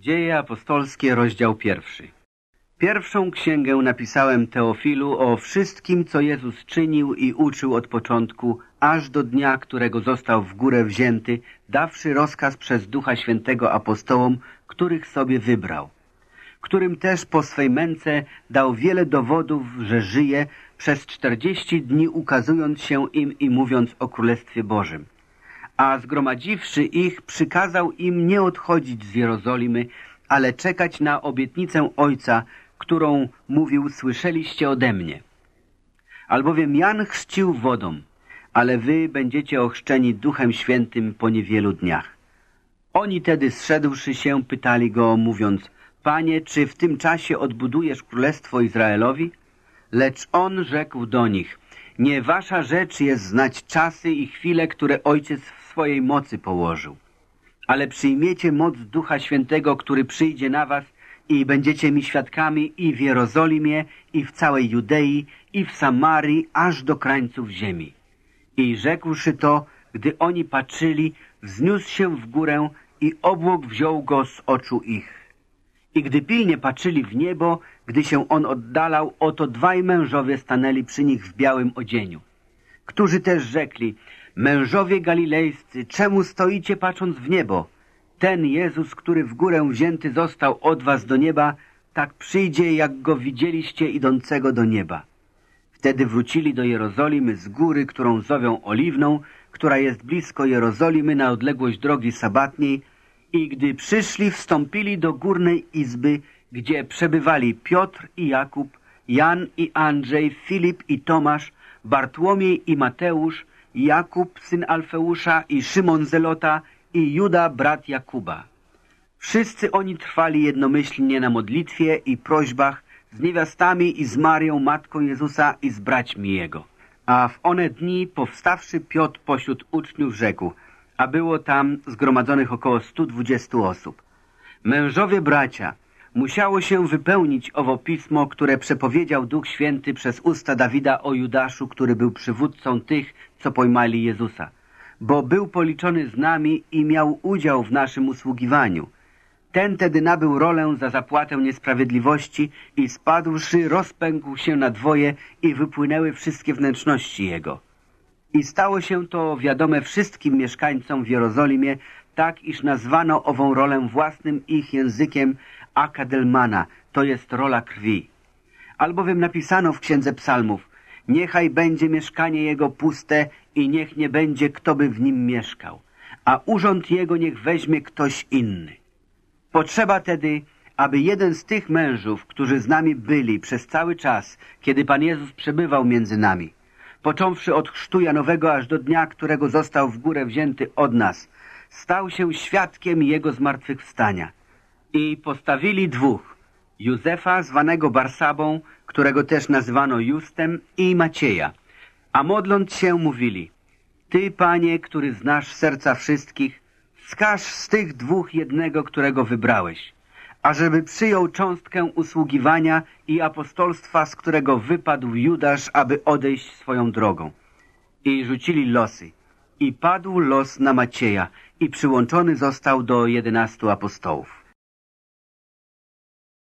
Dzieje apostolskie, rozdział pierwszy. Pierwszą księgę napisałem Teofilu o wszystkim, co Jezus czynił i uczył od początku, aż do dnia, którego został w górę wzięty, dawszy rozkaz przez Ducha Świętego apostołom, których sobie wybrał, którym też po swej męce dał wiele dowodów, że żyje, przez czterdzieści dni ukazując się im i mówiąc o Królestwie Bożym a zgromadziwszy ich, przykazał im nie odchodzić z Jerozolimy, ale czekać na obietnicę Ojca, którą mówił, słyszeliście ode mnie. Albowiem Jan chrzcił wodą, ale wy będziecie ochrzczeni Duchem Świętym po niewielu dniach. Oni tedy zszedłszy się, pytali go, mówiąc, Panie, czy w tym czasie odbudujesz Królestwo Izraelowi? Lecz on rzekł do nich, nie wasza rzecz jest znać czasy i chwile, które Ojciec w swojej mocy położył. Ale przyjmiecie moc Ducha Świętego, który przyjdzie na was i będziecie mi świadkami i w Jerozolimie, i w całej Judei, i w Samarii, aż do krańców ziemi. I rzekłszy to, gdy oni patrzyli, wzniósł się w górę i obłok wziął go z oczu ich. I gdy pilnie patrzyli w niebo, gdy się on oddalał, oto dwaj mężowie stanęli przy nich w białym odzieniu, którzy też rzekli, mężowie galilejscy, czemu stoicie patrząc w niebo? Ten Jezus, który w górę wzięty został od was do nieba, tak przyjdzie, jak go widzieliście idącego do nieba. Wtedy wrócili do Jerozolimy z góry, którą zowią Oliwną, która jest blisko Jerozolimy na odległość drogi sabatniej, i gdy przyszli, wstąpili do górnej izby, gdzie przebywali Piotr i Jakub, Jan i Andrzej, Filip i Tomasz, Bartłomiej i Mateusz, Jakub, syn Alfeusza i Szymon Zelota i Juda, brat Jakuba. Wszyscy oni trwali jednomyślnie na modlitwie i prośbach z niewiastami i z Marią, matką Jezusa i z braćmi Jego. A w one dni, powstawszy Piotr pośród uczniów, rzekł, a było tam zgromadzonych około 120 osób. Mężowie bracia, musiało się wypełnić owo pismo, które przepowiedział Duch Święty przez usta Dawida o Judaszu, który był przywódcą tych, co pojmali Jezusa. Bo był policzony z nami i miał udział w naszym usługiwaniu. Ten tedy nabył rolę za zapłatę niesprawiedliwości i spadłszy rozpękł się na dwoje i wypłynęły wszystkie wnętrzności jego. I stało się to wiadome wszystkim mieszkańcom w Jerozolimie, tak iż nazwano ową rolę własnym ich językiem akadelmana, to jest rola krwi. Albowiem napisano w Księdze Psalmów, niechaj będzie mieszkanie jego puste i niech nie będzie, kto by w nim mieszkał, a urząd jego niech weźmie ktoś inny. Potrzeba tedy, aby jeden z tych mężów, którzy z nami byli przez cały czas, kiedy Pan Jezus przebywał między nami, począwszy od chrztu Janowego aż do dnia, którego został w górę wzięty od nas, stał się świadkiem Jego zmartwychwstania. I postawili dwóch, Józefa zwanego Barsabą, którego też nazywano Justem, i Macieja. A modląc się mówili, Ty, Panie, który znasz serca wszystkich, wskaż z tych dwóch jednego, którego wybrałeś, ażeby przyjął cząstkę usługiwania i apostolstwa, z którego wypadł Judasz, aby odejść swoją drogą. I rzucili losy. I padł los na Macieja i przyłączony został do jedenastu apostołów.